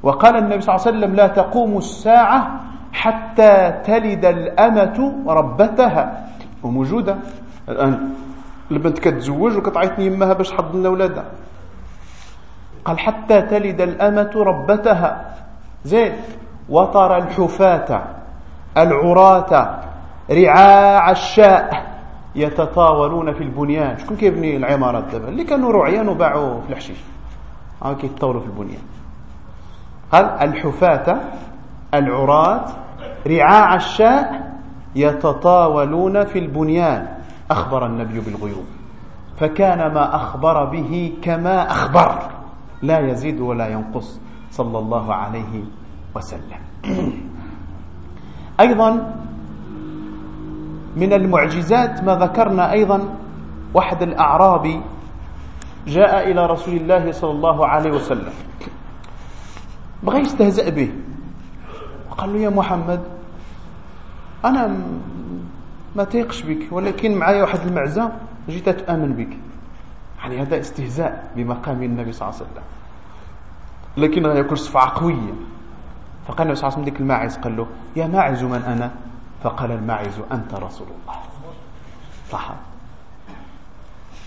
وقال النبي صلى الله عليه وسلم لا تقوم الساعة حتى تلد الأمة ربتها. وموجودة. الآن البنت كتزوج وكتعيطني يمها باش حض لنا ولادها. قال حتى تلد الأمة ربتها. زين. وطر الحفاة العراة رعاع الشاء يتطاولون في البنيان. شكون كيبني العمارات دابا؟ اللي كانوا رعيان وباعوا في الحشيش. ها كيتطوروا في البنيان. قال الحفاة العراة رعاع الشاء يتطاولون في البنيان. أخبر النبي بالغيوب. فكان ما أخبر به كما أخبر. لا يزيد ولا ينقص. صلى الله عليه وسلم. [clears throat] أيضا من المعجزات ما ذكرنا أيضا. واحد الأعرابي جاء إلى رسول الله صلى الله عليه وسلم. بغى يستهزأ به. وقال له يا محمد أنا ما تيقش بك. ولكن معايا واحد المعزة جيت أتآمن بك. يعني هذا استهزاء بمقام النبي صلى الله عليه وسلم. لكن يكون صفعة قوية. فقال النبي صلى الله عليه وسلم ديك الماعز قال له يا ماعز من أنا؟ فقال الماعز أنت رسول الله. صح.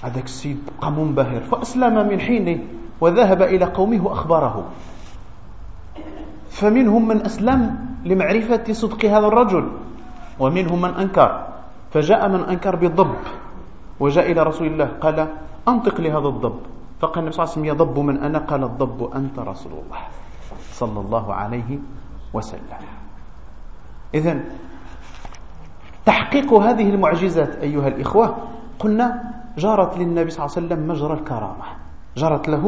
هذاك السيد بقى منبهر. فأسلم من حينه وذهب إلى قومه وأخبره. فمنهم من أسلم لمعرفة صدق هذا الرجل ومنهم من أنكر. فجاء من أنكر بالضب وجاء إلى رسول الله قال أنطق لهذا الضب فقال النبي صلى الله عليه وسلم يضب من أنا؟ قال الضب أنت رسول الله صلى الله عليه وسلم. إذا تحقيق هذه المعجزات أيها الإخوة قلنا جرت للنبي صلى الله عليه وسلم مجرى الكرامة جرت له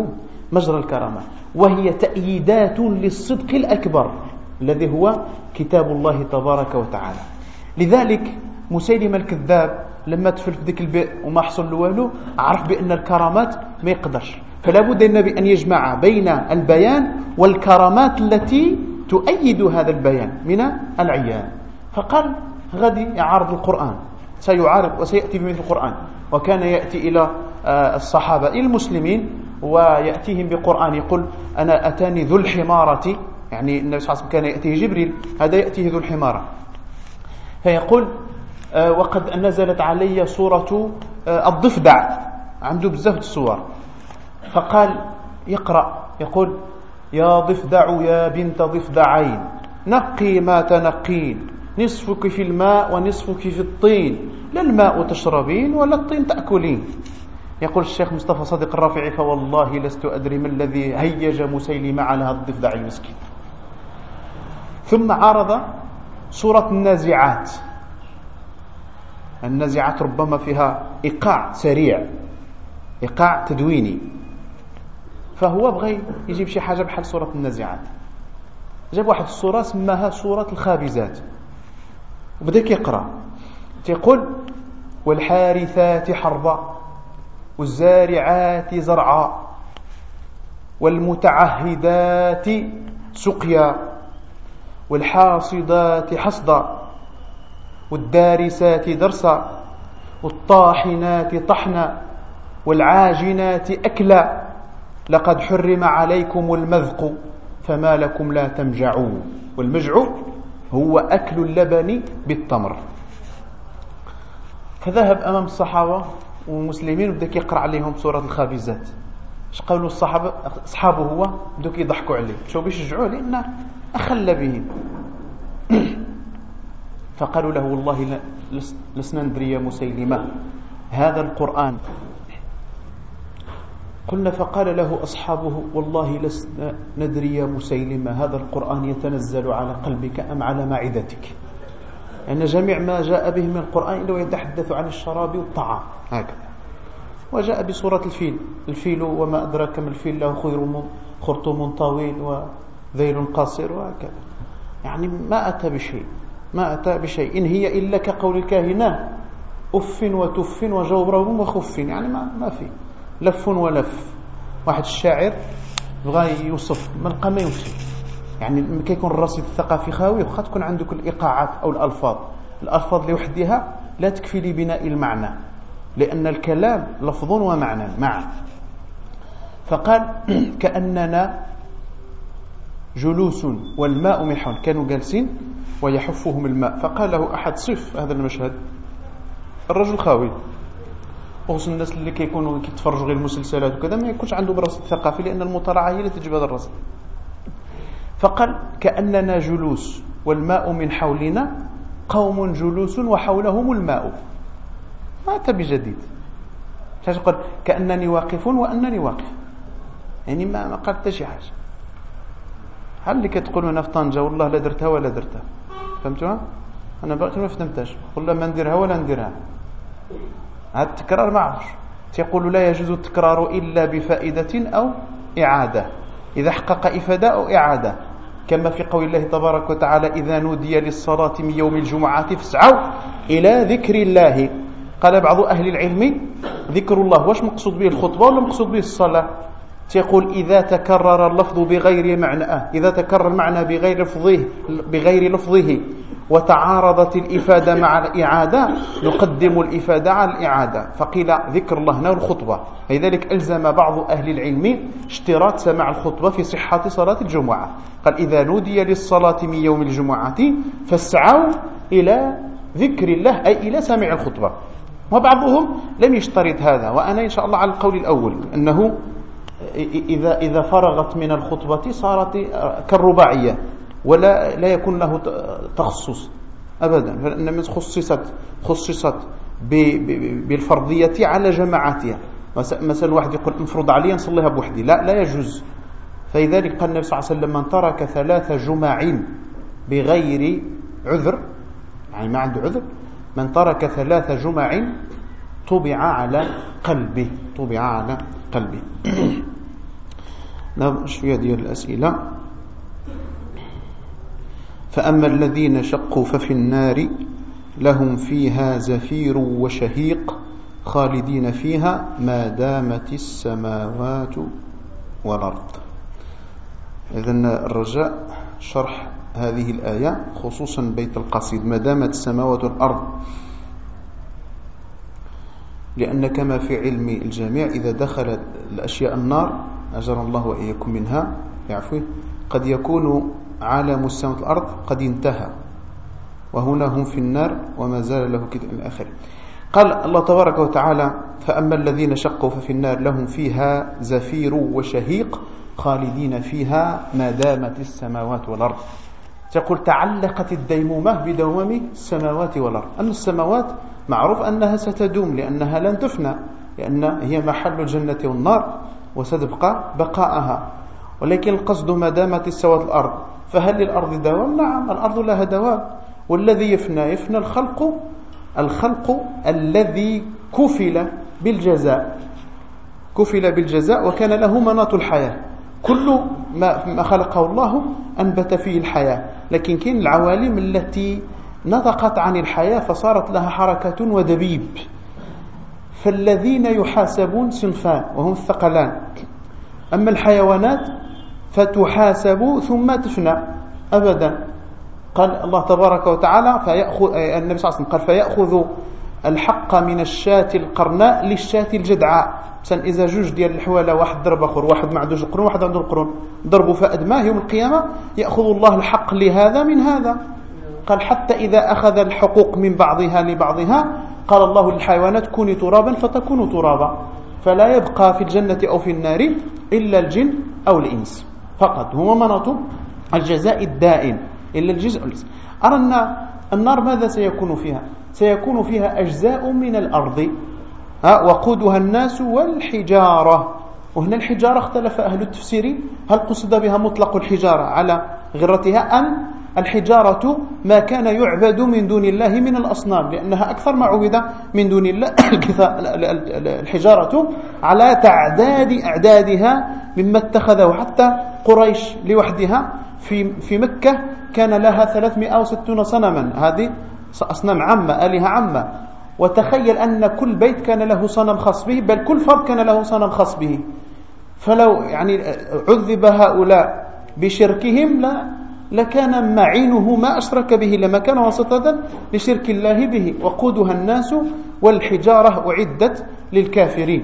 مجرى الكرامة وهي تأييدات للصدق الأكبر الذي هو كتاب الله تبارك وتعالى. لذلك مسيلمة الكذاب لما تفل في ذيك البئر وما حصل له والو عرف بأن الكرامات ما يقدرش. فلا بد النبي أن يجمع بين البيان والكرامات التي تؤيد هذا البيان من العيان. فقال غادي يعارض القرآن. سيعارض وسيأتي بمثل القرآن. وكان يأتي إلى آه، الصحابة إلى المسلمين ويأتيهم بقرآن يقول أنا أتاني ذو الحمارة. يعني النبي صلى الله عليه وسلم كان يأتيه جبريل هذا يأتيه ذو الحمارة. فيقول وقد نزلت علي سورة آه، الضفدع. عنده بزاف الصور. فقال يقرأ يقول يا ضفدع يا بنت ضفدعين نقي ما تنقين. نصفك في الماء ونصفك في الطين. لا الماء تشربين ولا الطين تأكلين. يقول الشيخ مصطفى صديق الرافعي فوالله لست أدري ما الذي هيج مسيلمة على هذا الضفدع المسكين. ثم عرض سورة النازعات. النازعات ربما فيها إيقاع سريع إيقاع تدويني. فهو بغى يجيب شي حاجة بحال سورة النازعات جاب واحد السورة سماها سورة الخابزات. وبدا كيقرأ. تيقول والحارثات حربا والزارعات زرعا والمتعهدات سقيا والحاصدات حصدا. والدارسات درسا والطاحنات طحنا والعاجنات أكلا لقد حرم عليكم المذق فما لكم لا تمجعون. والمجع هو أكل اللبن بالتمر. فذهب أمام الصحابة والمسلمين وبدا كيقرا عليهم سورة الخابزات. اش قالوا الصحابة؟ أصحابه هو بداو كيضحكوا عليه. شو بيشجعوه؟ لأن أخل به. [clears throat] فقالوا له والله لسنا ندري يا مسيلمة هذا القرآن. قلنا فقال له أصحابه والله لسنا ندري يا مسيلمة هذا القرآن يتنزل على قلبك أم على معدتك؟ أن جميع ما جاء به من القرآن إنه يتحدث عن الشراب والطعام. هكذا. وجاء بصورة الفيل. الفيل وما أدراك ما الفيل؟ له خير خرطوم طويل وذيل قصير وهكذا. يعني ما أتى بشيء. ما أتى بشيء. إن هي إلا كقول الكاهنة أف وتف وجورب وخف يعني ما, ما في. لف ولف. واحد الشاعر بغى يوصف ما لقى ما يوصف. يعني كيكون الرصيد الثقافي خاوي وخا تكون عندك الإيقاعات أو الألفاظ. الألفاظ لوحدها لا تكفي لبناء المعنى لأن الكلام لفظ ومعنى معا فقال [clears throat] كأننا جلوس والماء ملح. كانوا جالسين ويحفهم الماء. فقال له أحد صف هذا المشهد. الرجل خاوي. وخصوصا الناس اللي كيكونوا كيتفرجوا غير المسلسلات وكذا ما يكونش عنده برصيد ثقافي لأن المطالعة هي اللي تجيب هذا الرصيد فقال كأننا جلوس والماء من حولنا قوم جلوس وحولهم الماء. ما أتى بجديد. تقول كأنني واقف وأنني واقف. يعني ما ما قالت شي حاجة. هل اللي كتقولوا هنا في طنجة والله لا درتها ولا درتها. فهمتوها أنا باقي ما فهمتهاش. قل ما نديرها ولا نديرها. هذا التكرار ما عرفش. تيقول لا يجوز التكرار إلا بفائدة أو إعادة. إذا حقق إفادة أو إعادة. كما في قول الله تبارك وتعالى إذا نودي للصلاة من يوم الجمعة فاسعوا إلى ذكر الله. قال بعض أهل العلم ذكر الله واش مقصود به الخطبة ولا مقصود به الصلاة؟ تقول إذا تكرر اللفظ بغير معنى إذا تكرر المعنى بغير لفظه بغير لفظه وتعارضت الإفادة مع الإعادة نقدم الإفادة على الإعادة. فقيل ذكر الله هنا الخطبة. لذلك ألزم بعض أهل العلم اشتراط سماع الخطبة في صحة صلاة الجمعة. قال إذا نودي للصلاة من يوم الجمعة فاسعوا إلى ذكر الله أي إلى سماع الخطبة. وبعضهم لم يشترط هذا وأنا إن شاء الله على القول الأول أنه إذا إذا فرغت من الخطبة صارت كالرباعية ولا لا يكون له تخصص أبدا فإنما خصصت خصصت بالفرضية على جماعاتها مثلا واحد يقول مفروض علي نصليها بوحدي. لا لا يجوز. فلذلك قال النبي صلى الله عليه وسلم من ترك ثلاث جمع بغير عذر يعني ما عنده عذر من ترك ثلاث جمع طبع على قلبه. طبع على قلبه نعم شوية ديال الأسئلة. فأما الذين شقوا ففي النار لهم فيها زفير وشهيق خالدين فيها ما دامت السماوات والأرض. إذن الرجاء شرح هذه الآية خصوصا بيت القصيد. ما دامت السماوات والأرض. لأن كما في علم الجميع إذا دخل الأشياء النار أجر الله وإياكم منها. يعفوه قد يكون عالم السماء الأرض قد انتهى وهنا هم في النار وما زال له كده من آخره. قال الله تبارك وتعالى فأما الذين شقوا ففي النار لهم فيها زفير وشهيق خالدين فيها ما دامت السماوات والأرض. تقول تعلقت الديمومة بدوام السماوات والأرض. أن السماوات معروف أنها ستدوم لأنها لن تفنى لأن هي محل الجنة والنار وستبقى بقاءها. ولكن القصد ما دامت السماوات الأرض فهل للأرض دوام؟ نعم الأرض لها دوام. والذي يفنى يفنى الخلق الخلق الذي كفل بالجزاء. كفل بالجزاء وكان له مناط الحياة. كل ما خلقه الله أنبت فيه الحياة. لكن كاين العوالم التي نطقت عن الحياة فصارت لها حركة ودبيب. فالذين يحاسبون صنفان وهم الثقلان. أما الحيوانات فتحاسب ثم تفنى. أبدا. قال الله تبارك وتعالى فيأخذ النبي صلى الله عليه وسلم قال فيأخذ الحق من الشاة القرناء للشاة الجدعاء مثلا إذا جوج ديال الحوالة واحد ضرب آخر واحد ما عندوش القرون واحد عنده القرون ضربوا فأدماه يوم القيامة يأخذ الله الحق لهذا من هذا. قال حتى إذا أخذ الحقوق من بعضها لبعضها قال الله للحيوانات كوني ترابا فتكون ترابا فلا يبقى في الجنة أو في النار إلا الجن أو الإنس. فقط هو مناط الجزاء الدائم إلا الجزء أرى أن النار ماذا سيكون فيها؟ سيكون فيها أجزاء من الأرض. وقودها الناس والحجارة. وهنا الحجارة اختلف أهل التفسير. هل قصد بها مطلق الحجارة على غرتها أم الحجارة ما كان يعبد من دون الله من الأصنام لأنها أكثر ما عبد من دون الله. [coughs] الحجارة على تعداد أعدادها مما اتخذه. حتى قريش لوحدها في في مكة كان لها 360 صنما. هذه أصنام عامة آلهة عامة. وتخيل أن كل بيت كان له صنم خاص به بل كل فرد كان له صنم خاص به. فلو يعني عذب هؤلاء بشركهم لا. لكان معينه ما أشرك به لما كان واسطة لشرك الله به. وقودها الناس والحجارة أعدت للكافرين.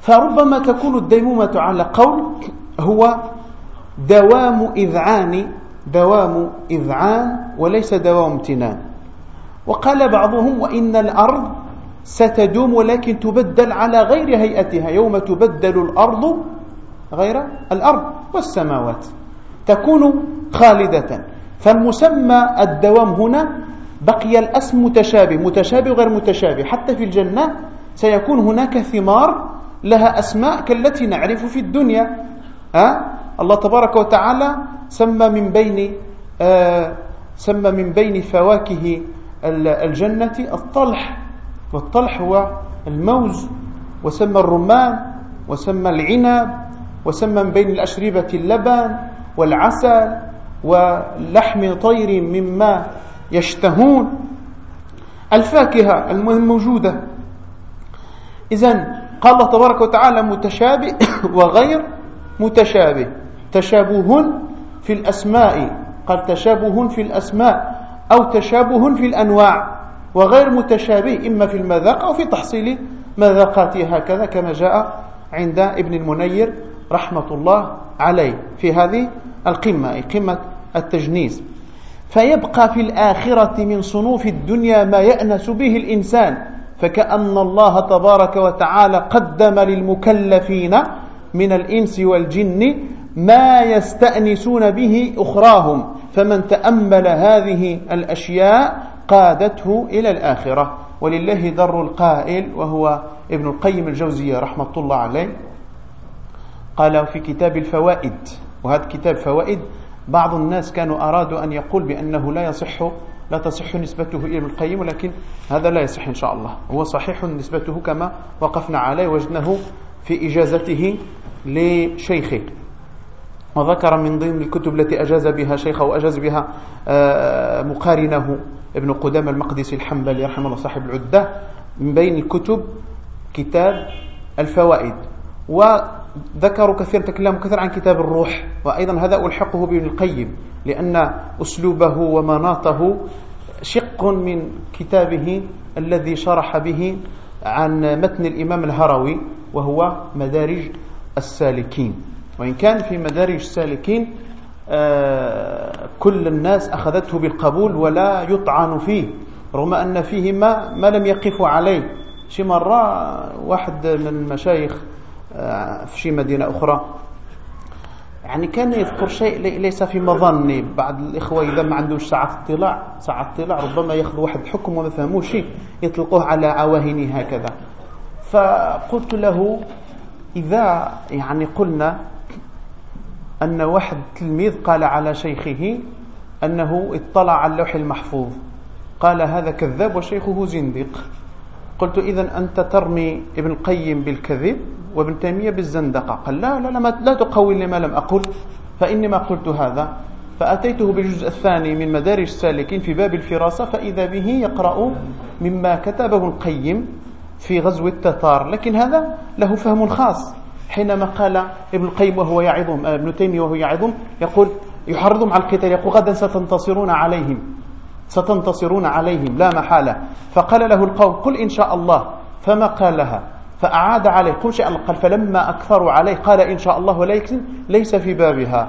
فربما تكون الديمومة على قول هو دوام إذعان دوام إذعان وليس دوام امتنان. وقال بعضهم وإن الأرض ستدوم ولكن تبدل على غير هيئتها. يوم تبدل الأرض غير الأرض والسماوات. تكون خالدة. فالمسمى الدوام هنا بقي الاسم متشابه متشابه غير متشابه. حتى في الجنة سيكون هناك ثمار لها أسماء كالتي نعرف في الدنيا. أه؟ الله تبارك وتعالى سمى من بين آه سمى من بين فواكه الجنة الطلح. والطلح هو الموز وسمى الرمان وسمى العنب وسمى من بين الأشربة اللبن والعسل ولحم طير مما يشتهون. الفاكهة المهم موجودة. إذا قال الله تبارك وتعالى متشابه [coughs] وغير متشابه. تشابه في الأسماء. قال تشابه في الأسماء أو تشابه في الأنواع. وغير متشابه إما في المذاق أو في تحصيل مذاقاته هكذا كما جاء عند ابن المنير رحمة الله عليه. في هذه القمة أي قمة التجنيس. فيبقى في الآخرة من صنوف الدنيا ما يأنس به الإنسان. فكأن الله تبارك وتعالى قدم للمكلفين من الإنس والجن ما يستأنسون به أخراهم. فمن تأمل هذه الأشياء قادته إلى الآخرة. ولله در القائل وهو ابن القيم الجوزية رحمة الله عليه. قال في كتاب الفوائد وهذا كتاب فوائد. بعض الناس كانوا أرادوا أن يقول بأنه لا يصح لا تصح نسبته إلى ابن القيم ولكن هذا لا يصح إن شاء الله. هو صحيح نسبته كما وقفنا عليه وجدناه في إجازته لشيخه. وذكر من ضمن الكتب التي أجاز بها شيخه وأجاز بها آه، مقارنه ابن قدام المقدسي الحنبلي رحمه الله صاحب العدة. من بين الكتب كتاب الفوائد. وذكروا كثير تكلموا كثير عن كتاب الروح وأيضا هذا ألحقه بابن القيم لأن أسلوبه ومناطه شق من كتابه الذي شرح به عن متن الإمام الهروي وهو مدارج السالكين. وإن كان في مدارج السالكين آه، كل الناس أخذته بالقبول ولا يطعن فيه رغم أن فيه ما, ما لم يقفوا عليه. شي مرة واحد من المشايخ في شي مدينة أخرى. يعني كان يذكر شيء ليس في مظني. بعض الإخوة إذا ما عندهمش ساعة اطلاع ساعة اطلاع ربما ياخذ واحد حكم وما فهموش يطلقوه على عواهن هكذا. فقلت له إذا يعني قلنا أن واحد تلميذ قال على شيخه أنه اطلع على اللوح المحفوظ. قال هذا كذاب وشيخه زنديق. قلت إذا أنت ترمي ابن القيم بالكذب؟ وابن تيمية بالزندقة. قال لا لا لا, لا تقول لما لم أقل فإني ما قلت هذا. فأتيته بالجزء الثاني من مدارج السالكين في باب الفراسة فإذا به يقرأ مما كتبه القيم في غزو التتار. لكن هذا له فهم خاص. حينما قال ابن القيم وهو يعظهم آه، ابن تيمية وهو يعظهم يقول يحرضهم على القتال يقول غدا ستنتصرون عليهم. ستنتصرون عليهم لا محالة. فقال له القوم قل إن شاء الله. فما قالها؟ فأعاد عليه شاء الله قال فلما أكثروا عليه قال إن شاء الله ولكن ليس في بابها.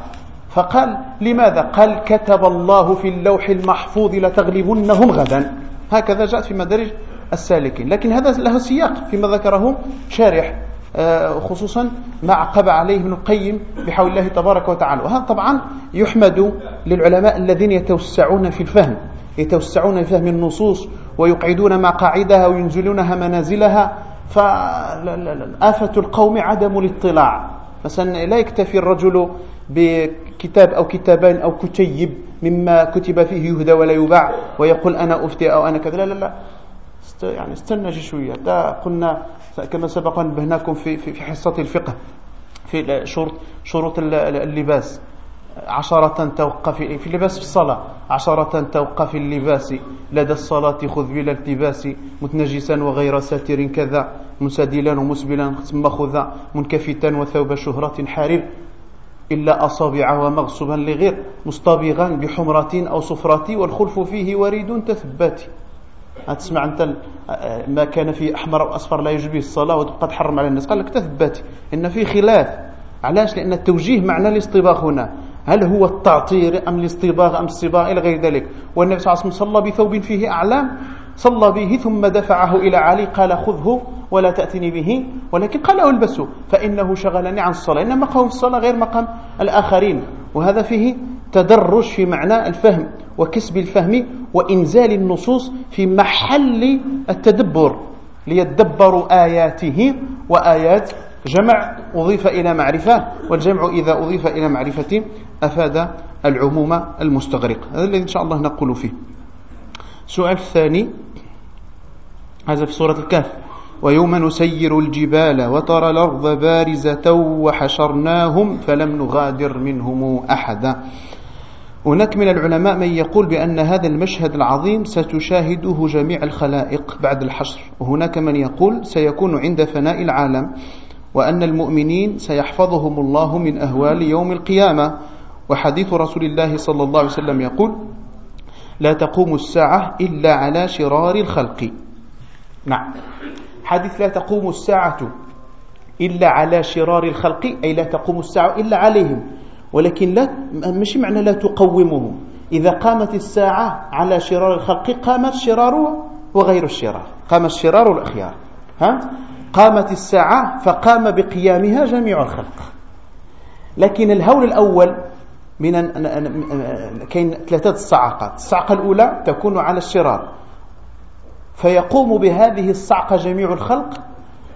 فقال لماذا؟ قال كتب الله في اللوح المحفوظ لتغلبنهم غدا. هكذا جاء في مدارج السالكين. لكن هذا له سياق فيما ذكره شارح آه، خصوصا ما عقب عليه ابن القيم بحول الله تبارك وتعالى. وهذا طبعا يحمد للعلماء الذين يتوسعون في الفهم يتوسعون في فهم النصوص ويقعدون مقاعدها وينزلونها منازلها. فآفة القوم عدم الاطلاع. مثلا لا يكتفي الرجل بكتاب أو كتابين أو كتيب مما كتب فيه يهدى ولا يباع ويقول أنا أفتي أو أنا كذا. لا لا لا. يعني استنى شوية. قلنا كما سبق نبهناكم في في حصة الفقه في شروط اللباس. عشرة توقف في اللباس في الصلاة. عشرة توقف اللباس. لدى الصلاة خذ بلا التباس. متنجسا وغير ساتر كذا. منسدلا ومسبلا ثم خذا منكفتا وثوب شهرة حارر إلا أصابع ومغصبا لغير. مصطبغا بحمرة أو صفرة والخلف فيه وريد تثبات تسمع أنت ما كان فيه أحمر أو أصفر لا يجب به الصلاة وتبقى تحرم على الناس. قال لك تثبت. إن في خلاف. علاش؟ لأن التوجيه معنى الاصطباغ هنا. هل هو التعطير أم الاصطباغ أم الصباغ إلى غير ذلك؟ والنبي صلى الله عليه وسلم صلى بثوب فيه أعلام صلى به ثم دفعه إلى علي قال خذه ولا تأتني به ولكن قال له ألبسه فإنه شغلني عن الصلاة. إن مقام الصلاة غير مقام الآخرين وهذا فيه تدرج في معنى الفهم وكسب الفهم وإنزال النصوص في محل التدبر ليدبروا آياته وآيات جمع أضيف إلى معرفة والجمع إذا أضيف إلى معرفة أفاد العموم المستغرق. هذا الذي إن شاء الله نقول فيه. السؤال الثاني. هذا في سورة الكهف. ويوم نسير الجبال وترى الأرض بارزة وحشرناهم فلم نغادر منهم أحدا. هناك من العلماء من يقول بأن هذا المشهد العظيم ستشاهده جميع الخلائق بعد الحشر. وهناك من يقول سيكون عند فناء العالم وأن المؤمنين سيحفظهم الله من أهوال يوم القيامة. وحديث رسول الله صلى الله عليه وسلم يقول لا تقوم الساعة إلا على شرار الخلق. نعم. حديث لا تقوم الساعة إلا على شرار الخلق أي لا تقوم الساعة إلا عليهم. ولكن لا مش معنى لا تقومهم. إذا قامت الساعة على شرار الخلق قامت شرار وغير الشرار قام الشرار والأخيار ها؟ قامت الساعة فقام بقيامها جميع الخلق. لكن الهول الأول من كاين ثلاثة الصعقات الصعقة الأولى تكون على الشرار. فيقوم بهذه الصعقة جميع الخلق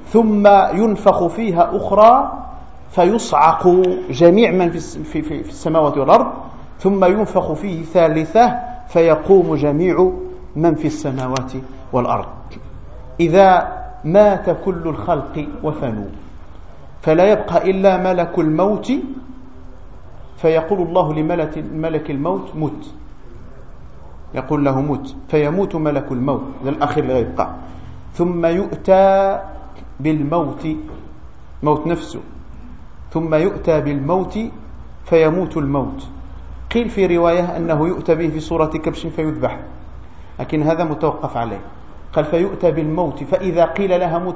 ثم ينفخ فيها أخرى فيصعق جميع من في, في, في السماوات والأرض ثم ينفخ فيه ثالثة فيقوم جميع من في السماوات والأرض. إذا مات كل الخلق وفنوا فلا يبقى إلا ملك الموت فيقول الله لملك الموت مت. يقول له مت فيموت ملك الموت. هذا الأخير لا يبقى. ثم يؤتى بالموت موت نفسه. ثم يؤتى بالموت فيموت الموت. قيل في رواية أنه يؤتى به في صورة كبش فيذبح. لكن هذا متوقف عليه. قال فيؤتى بالموت فإذا قيل لها مت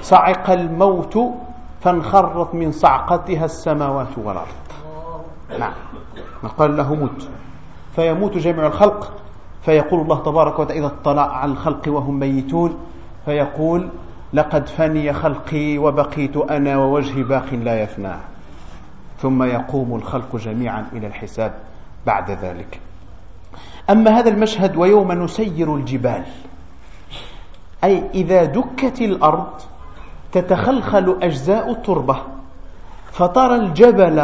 صعق الموت فانخرت من صعقتها السماوات والأرض. نعم. قال له مت فيموت جميع الخلق. فيقول الله تبارك وتعالى إذا اطلع على الخلق وهم ميتون. فيقول لقد فني خلقي وبقيت أنا ووجهي باق لا يفنى. ثم يقوم الخلق جميعا إلى الحساب بعد ذلك. أما هذا المشهد ويوم نسير الجبال أي إذا دكت الأرض تتخلخل أجزاء التربة فترى الجبل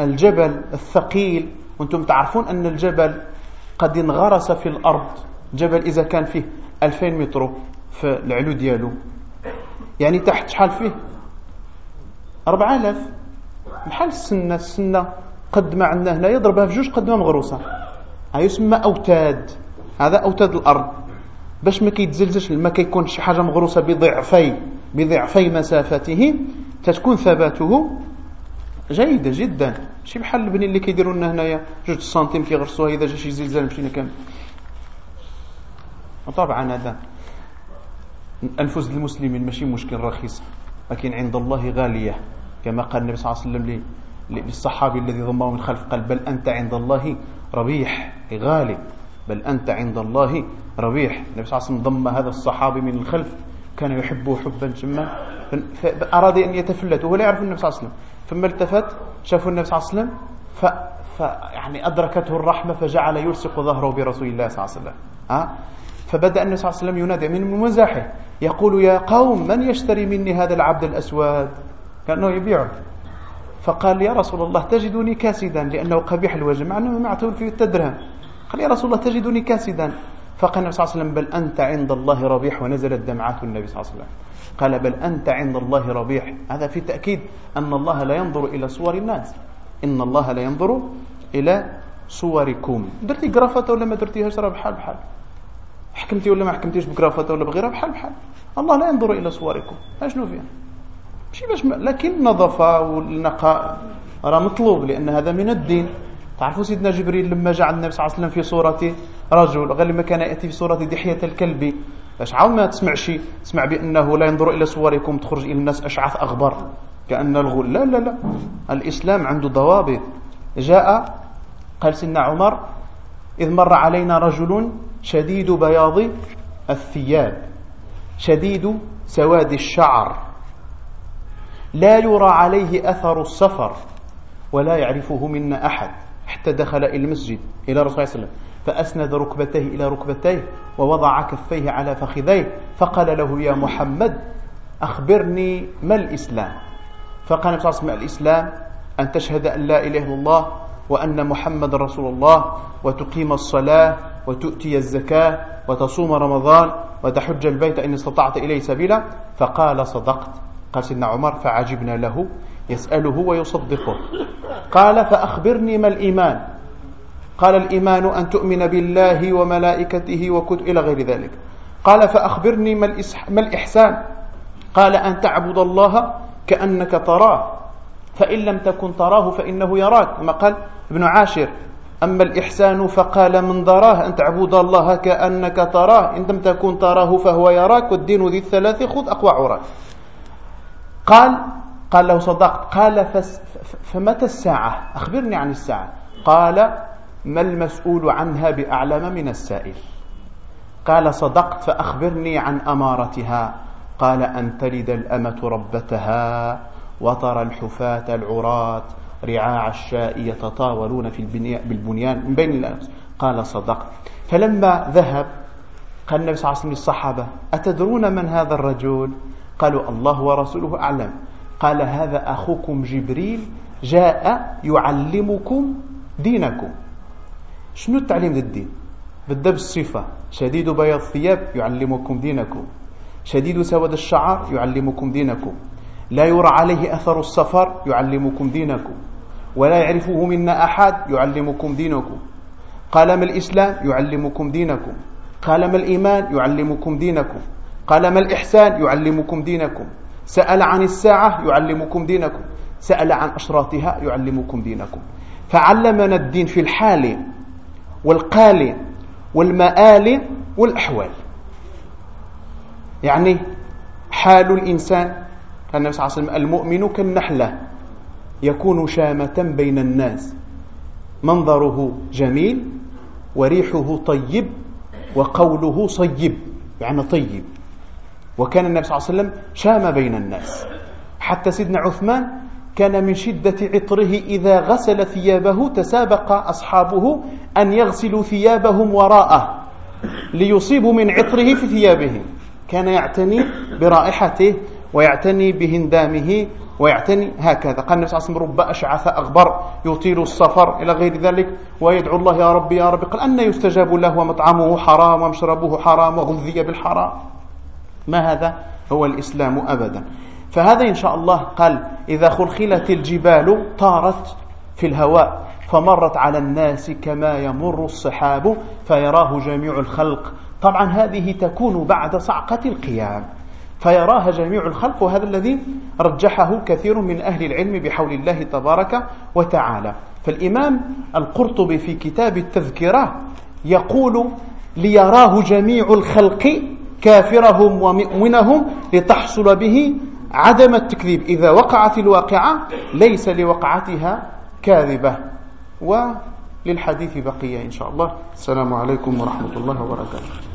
الجبل الثقيل وأنتم تعرفون أن الجبل قد انغرس في الأرض. جبل إذا كان فيه 2000 متر في العلو ديالو. يعني تحت شحال فيه؟ 4000 بحال السنة السنة قد ما عندنا هنا يضربها في جوج قد ما مغروسة يسمى أوتاد. هذا أوتاد الأرض. باش ما كيتزلزلش ما كيكون شي حاجة مغروسة بضعفي بضعفي مسافته تتكون ثباته جيدة جدا. ماشي بحال البنين اللي كيديروا لنا هنايا جوج سنتيم كيغرسوها إذا جا شي زلزال مشينا كامل. وطبعا هذا أنفس المسلمين ماشي مشكل رخيص لكن عند الله غالية. كما قال النبي صلى الله عليه وسلم للصحابي الذي ضمه من خلف قال بل أنت عند الله ربيح غالي. بل أنت عند الله ربيح. النبي صلى الله عليه وسلم ضم هذا الصحابي من الخلف كان يحبه حبا جما فأراد أن يتفلت وهو لا يعرف النبي صلى الله عليه وسلم. ثم التفت شافوا النبي صلى الله عليه وسلم ف... يعني أدركته الرحمة فجعل يلصق ظهره برسول الله صلى الله عليه وسلم. أه؟ فبدأ النبي صلى الله عليه وسلم ينادي من مزاحه يقول يا قوم من يشتري مني هذا العبد الأسود؟ كأنه يبيعه. فقال يا رسول الله تجدني كاسدا لأنه قبيح الوجه مع أنه معتول في التدرهم. قال يا رسول الله تجدني كاسدا فقال النبي صلى الله عليه وسلم بل أنت عند الله ربيح. ونزلت دمعات النبي صلى الله عليه وسلم. قال بل أنت عند الله ربيح. هذا في تأكيد أن الله لا ينظر إلى صور الناس. إن الله لا ينظر إلى صوركم. درتي قرافة ولا ما درتيهاش؟ راه بحال بحال. حكمتي ولا ما حكمتيش بقرافة ولا بغيرها؟ بحال بحال. الله لا ينظر إلى صوركم. أشنو فيها؟ ماشي باش لكن النظافة والنقاء راه مطلوب لأن هذا من الدين. تعرفوا سيدنا جبريل لما جاء النبي صلى الله عليه وسلم في صورة رجل غير لما كان يأتي في صورة دحية الكلب؟ باش عاود ما تسمعش تسمع بأنه لا ينظر إلى صوركم تخرج إلى الناس أشعث أغبر. كأن الغول لا لا لا. الإسلام عنده ضوابط. جاء قال سيدنا عمر إذ مر علينا رجل شديد بياض الثياب شديد سواد الشعر. لا يرى عليه أثر السفر ولا يعرفه منا أحد. حتى دخل إلى المسجد إلى رسول الله صلى الله عليه وسلم. فأسند ركبتيه إلى ركبتيه ووضع كفيه على فخذيه فقال له يا محمد أخبرني ما الإسلام؟ فقال النبي صلى الله عليه وسلم الإسلام أن تشهد أن لا إله إلا الله وأن محمد رسول الله وتقيم الصلاة وتؤتي الزكاة وتصوم رمضان وتحج البيت إن استطعت إليه سبيلا. فقال صدقت. قال سيدنا عمر فعجبنا له. يسأله ويصدقه. قال فأخبرني ما الإيمان. قال الإيمان أن تؤمن بالله وملائكته وكتب إلى غير ذلك. قال فأخبرني ما الإحسان. قال أن تعبد الله كأنك تراه. فإن لم تكن تراه فإنه يراك. كما قال ابن عاشر. أما الإحسان فقال من دراه أن تعبد الله كأنك تراه. إن لم تكن تراه فهو يراك. والدين ذي الثلاث خذ أقوى عراك قال قال له صدقت. قال فمتى الساعة؟ أخبرني عن الساعة. قال ما المسؤول عنها بأعلم من السائل. قال صدقت فأخبرني عن أمارتها. قال أن تلد الأمة ربتها وترى الحفاة العراة رعاع الشاء يتطاولون في بالبنيان من بين الناس قال صدقت. فلما ذهب قال النبي صلى الله عليه وسلم للصحابة أتدرون من هذا الرجل؟ قالوا الله ورسوله أعلم. قال هذا أخوكم جبريل جاء يعلمكم دينكم. شنو التعليم للدين بدا بالصفة شديد بياض الثياب يعلمكم دينكم. شديد سواد الشعر يعلمكم دينكم. لا يرى عليه أثر السفر يعلمكم دينكم. ولا يعرفه منا أحد يعلمكم دينكم. قال ما الإسلام؟ يعلمكم دينكم. قال ما الإيمان؟ يعلمكم دينكم. قال ما الإحسان؟ يعلمكم دينكم. سأل عن الساعة يعلمكم دينكم. سأل عن أشراطها يعلمكم دينكم. فعلمنا الدين في الحال والقال والمآل والأحوال. يعني حال الإنسان النبي صلى الله عليه وسلم المؤمن كالنحلة يكون شامة بين الناس. منظره جميل وريحه طيب وقوله صيب يعني طيب. وكان النبي صلى الله عليه وسلم شام بين الناس. حتى سيدنا عثمان كان من شدة عطره إذا غسل ثيابه تسابق أصحابه أن يغسلوا ثيابهم وراءه ليصيبوا من عطره في ثيابهم كان يعتني برائحته ويعتني بهندامه ويعتني هكذا. قال النبي صلى الله عليه وسلم رب أشعث أغبر يطيل السفر إلى غير ذلك ويدعو الله يا ربي يا ربي قال أن يستجاب له ومطعمه حرام ومشربه حرام وغذي بالحرام ما هذا؟ هو الإسلام أبدا. فهذا إن شاء الله قال إذا خلخلت الجبال طارت في الهواء فمرت على الناس كما يمر الصحاب فيراه جميع الخلق. طبعا هذه تكون بعد صعقة القيام. فيراها جميع الخلق وهذا الذي رجحه كثير من أهل العلم بحول الله تبارك وتعالى. فالإمام القرطبي في كتاب التذكرة يقول ليراه جميع الخلق كافرهم ومؤمنهم لتحصل به عدم التكذيب. إذا وقعت الواقعة ليس لوقعتها كاذبة. وللحديث بقية إن شاء الله. السلام عليكم ورحمة الله وبركاته.